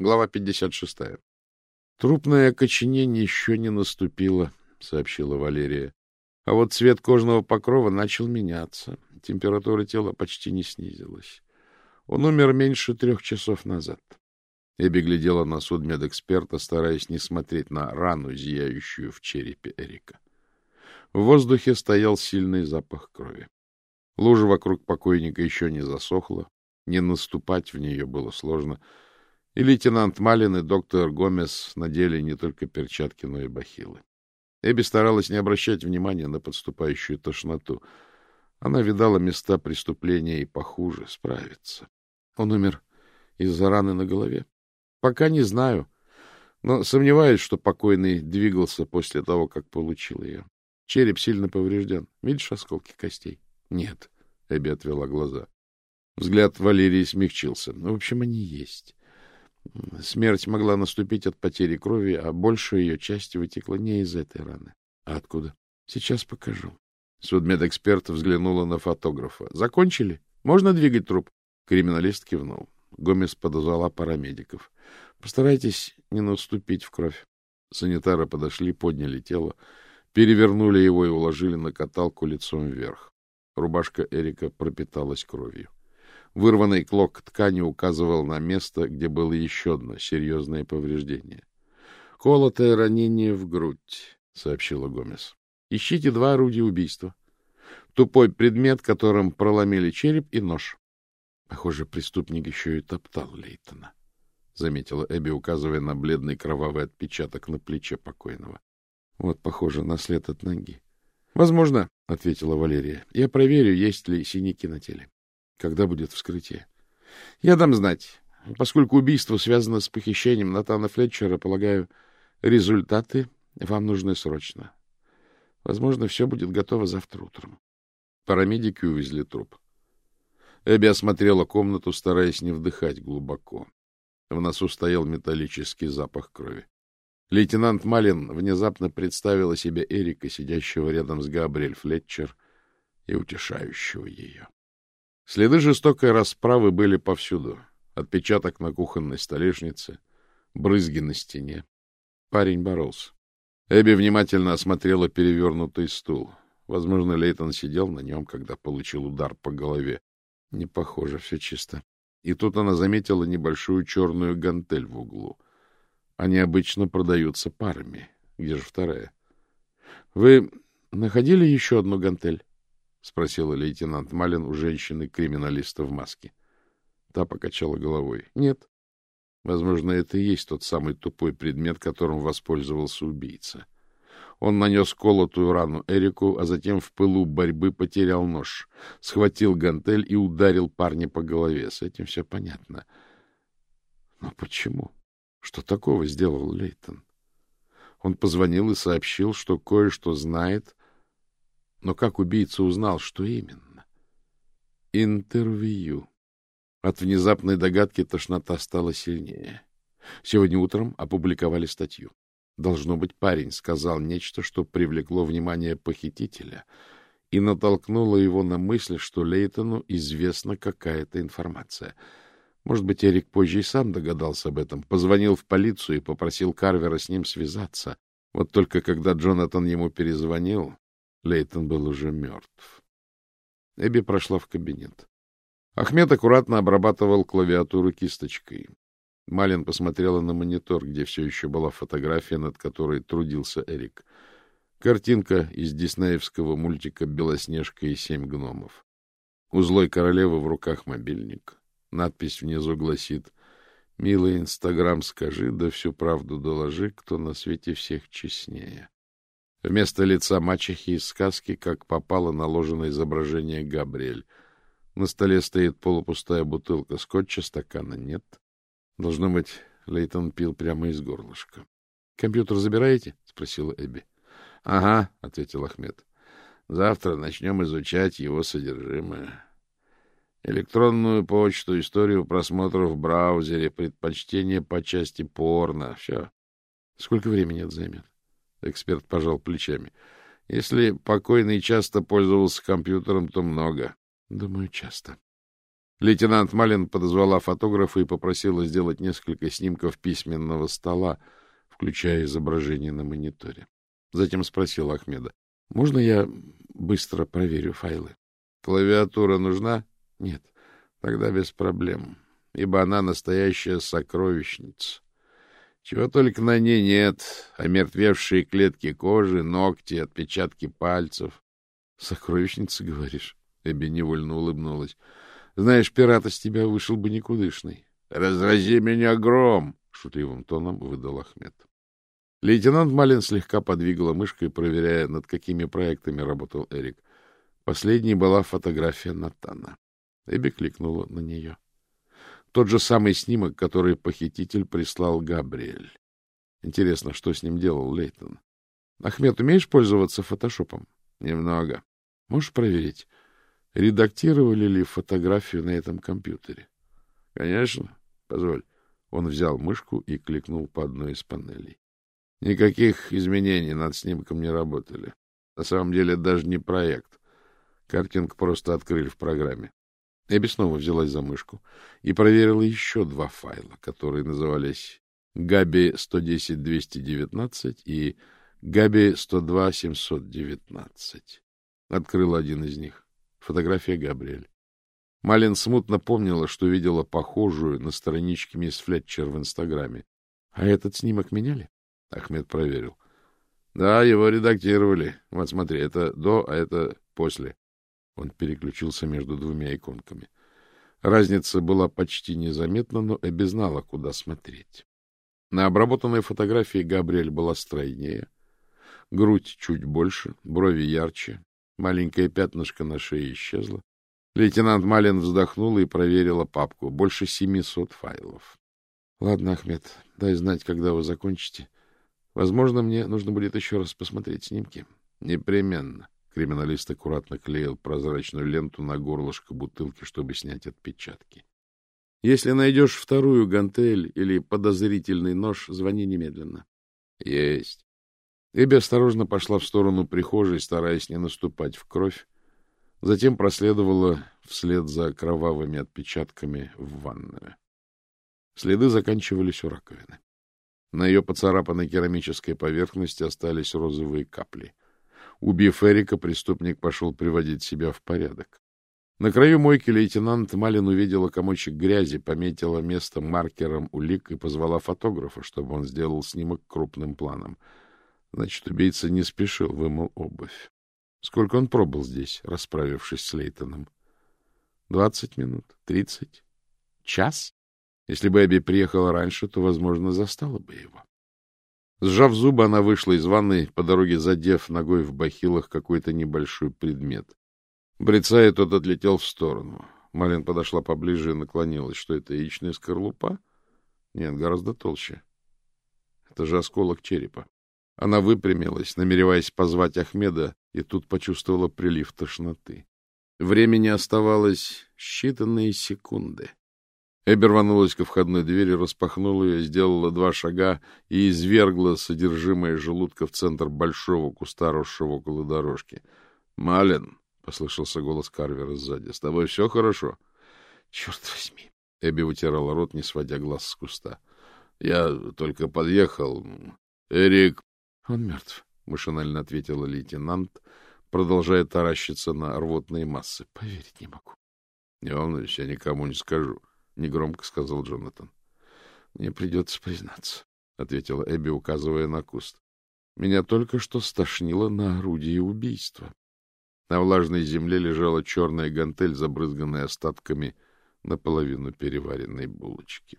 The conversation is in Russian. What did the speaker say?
Глава 56. Трупное окоченение еще не наступило, сообщила Валерия. А вот цвет кожного покрова начал меняться. Температура тела почти не снизилась. Он умер меньше трех часов назад. Эбби глядела на судмедэксперта, стараясь не смотреть на рану, зияющую в черепе Эрика. В воздухе стоял сильный запах крови. Лужа вокруг покойника еще не засохла, не наступать в нее было сложно, и лейтенант Малин и доктор Гомес надели не только перчатки, но и бахилы. Эбби старалась не обращать внимания на подступающую тошноту. Она видала места преступления и похуже справиться. Он умер из-за раны на голове. Пока не знаю, но сомневаюсь, что покойный двигался после того, как получил ее. Череп сильно поврежден. Видишь осколки костей? Нет. Эбби отвела глаза. Взгляд Валерии смягчился. Ну, в общем, они есть. Смерть могла наступить от потери крови, а большая ее часть вытекла не из этой раны. А откуда? Сейчас покажу. Судмедэксперт взглянула на фотографа. Закончили? Можно двигать труп? Криминалист кивнул. Гомес подозвала парамедиков. Постарайтесь не наступить в кровь. Санитары подошли, подняли тело, перевернули его и уложили на каталку лицом вверх. Рубашка Эрика пропиталась кровью. Вырванный клок ткани указывал на место, где было еще одно серьезное повреждение. — Колотое ранение в грудь, — сообщила Гомес. — Ищите два орудия убийства. Тупой предмет, которым проломили череп, и нож. Похоже, преступник еще и топтал Лейтона, — заметила Эбби, указывая на бледный кровавый отпечаток на плече покойного. — Вот, похоже, на след от ноги. — Возможно, — ответила Валерия. — Я проверю, есть ли синяки на теле. Когда будет вскрытие? Я дам знать. Поскольку убийство связано с похищением Натана Флетчера, полагаю, результаты вам нужны срочно. Возможно, все будет готово завтра утром. Парамедики увезли труп. Эбби осмотрела комнату, стараясь не вдыхать глубоко. В носу стоял металлический запах крови. Лейтенант Малин внезапно представила себе Эрика, сидящего рядом с Габриэль Флетчер и утешающего ее. Следы жестокой расправы были повсюду. Отпечаток на кухонной столешнице, брызги на стене. Парень боролся. Эбби внимательно осмотрела перевернутый стул. Возможно, Лейтон сидел на нем, когда получил удар по голове. Не похоже, все чисто. И тут она заметила небольшую черную гантель в углу. Они обычно продаются парами. Где же вторая? — Вы находили еще одну гантель? — спросила лейтенант Малин у женщины-криминалиста в маске. Та покачала головой. — Нет. Возможно, это и есть тот самый тупой предмет, которым воспользовался убийца. Он нанес колотую рану Эрику, а затем в пылу борьбы потерял нож, схватил гантель и ударил парня по голове. С этим все понятно. Но почему? Что такого сделал Лейтон? Он позвонил и сообщил, что кое-что знает но как убийца узнал, что именно? Интервью. От внезапной догадки тошнота стала сильнее. Сегодня утром опубликовали статью. Должно быть, парень сказал нечто, что привлекло внимание похитителя и натолкнуло его на мысль, что Лейтону известна какая-то информация. Может быть, Эрик позже и сам догадался об этом, позвонил в полицию и попросил Карвера с ним связаться. Вот только когда Джонатан ему перезвонил, Лейтон был уже мертв. Эбби прошла в кабинет. Ахмед аккуратно обрабатывал клавиатуру кисточкой. Малин посмотрела на монитор, где все еще была фотография, над которой трудился Эрик. Картинка из диснеевского мультика «Белоснежка и семь гномов». У злой королевы в руках мобильник. Надпись внизу гласит «Милый Инстаграм, скажи, да всю правду доложи, кто на свете всех честнее». Вместо лица мачехи из сказки, как попало наложено изображение Габриэль. На столе стоит полупустая бутылка скотча, стакана нет. Должно быть, Лейтон пил прямо из горлышка. — Компьютер забираете? — спросила Эбби. — Ага, — ответил Ахмед. — Завтра начнем изучать его содержимое. Электронную почту, историю просмотров в браузере, предпочтение по части порно. Все. Сколько времени это займет? Эксперт пожал плечами. Если покойный часто пользовался компьютером, то много. Думаю, часто. Лейтенант Малин подозвала фотографа и попросила сделать несколько снимков письменного стола, включая изображение на мониторе. Затем спросила Ахмеда. — Можно я быстро проверю файлы? — Клавиатура нужна? — Нет. Тогда без проблем, ибо она настоящая сокровищница. Чего только на ней нет. Омертвевшие клетки кожи, ногти, отпечатки пальцев. — Сокровищница, говоришь? Эбби невольно улыбнулась. Знаешь, пират из тебя вышел бы никудышный. — Разрази меня гром! — шутливым тоном выдал Ахмед. Лейтенант Малин слегка подвигала мышкой, проверяя, над какими проектами работал Эрик. Последней была фотография Натана. Эбби кликнула на нее. Тот же самый снимок, который похититель прислал Габриэль. Интересно, что с ним делал Лейтон? Ахмед, умеешь пользоваться фотошопом? Немного. Можешь проверить? редактировали ли фотографию на этом компьютере. — Конечно. Позволь. Он взял мышку и кликнул по одной из панелей. Никаких изменений над снимком не работали. На самом деле даже не проект. Картинг просто открыли в программе. Эбби снова взялась за мышку и проверила еще два файла, которые назывались Габи 110-219 и Габи 102-719. Открыла один из них. Фотография Габриэль. Малин смутно помнила, что видела похожую на страничке мисс Флетчер в Инстаграме. — А этот снимок меняли? Ахмед проверил. — Да, его редактировали. Вот смотри, это до, а это после. Он переключился между двумя иконками. Разница была почти незаметна, но Эбби знала, куда смотреть. На обработанной фотографии Габриэль была стройнее, грудь чуть больше, брови ярче, Маленькое пятнышко на шее исчезло. Лейтенант Малин вздохнула и проверила папку. Больше семисот файлов. — Ладно, Ахмед, дай знать, когда вы закончите. Возможно, мне нужно будет еще раз посмотреть снимки. — Непременно. Криминалист аккуратно клеил прозрачную ленту на горлышко бутылки, чтобы снять отпечатки. — Если найдешь вторую гантель или подозрительный нож, звони немедленно. — Есть. Эбби осторожно пошла в сторону прихожей, стараясь не наступать в кровь, затем проследовала вслед за кровавыми отпечатками в ванную. Следы заканчивались у раковины. На ее поцарапанной керамической поверхности остались розовые капли. Убив Эрика, преступник пошел приводить себя в порядок. На краю мойки лейтенант Малин увидела комочек грязи, пометила место маркером улик и позвала фотографа, чтобы он сделал снимок крупным планом — Значит, убийца не спешил, вымыл обувь. Сколько он пробыл здесь, расправившись с Лейтоном? Двадцать минут? Тридцать? Час? Если бы Эбби приехала раньше, то, возможно, застала бы его. Сжав зубы, она вышла из ванной, по дороге задев ногой в бахилах какой-то небольшой предмет. Брецая, тот отлетел в сторону. Малин подошла поближе и наклонилась. Что это, яичная скорлупа? Нет, гораздо толще. Это же осколок черепа. Она выпрямилась, намереваясь позвать Ахмеда, и тут почувствовала прилив тошноты. Времени оставалось считанные секунды. Эбби рванулась ко входной двери, распахнула ее, сделала два шага и извергла содержимое желудка в центр большого куста, росшего около дорожки. — Малин, — послышался голос Карвера сзади, — с тобой все хорошо? — Черт возьми! — Эбби вытирала рот, не сводя глаз с куста. — Я только подъехал. Эрик — Он мертв, — машинально ответила лейтенант, продолжая таращиться на рвотные массы. — Поверить не могу. — Не волнуйся, я никому не скажу, — негромко сказал Джонатан. — Мне придется признаться, — ответила Эбби, указывая на куст. — Меня только что стошнило на орудие убийства. На влажной земле лежала черная гантель, забрызганная остатками наполовину переваренной булочки.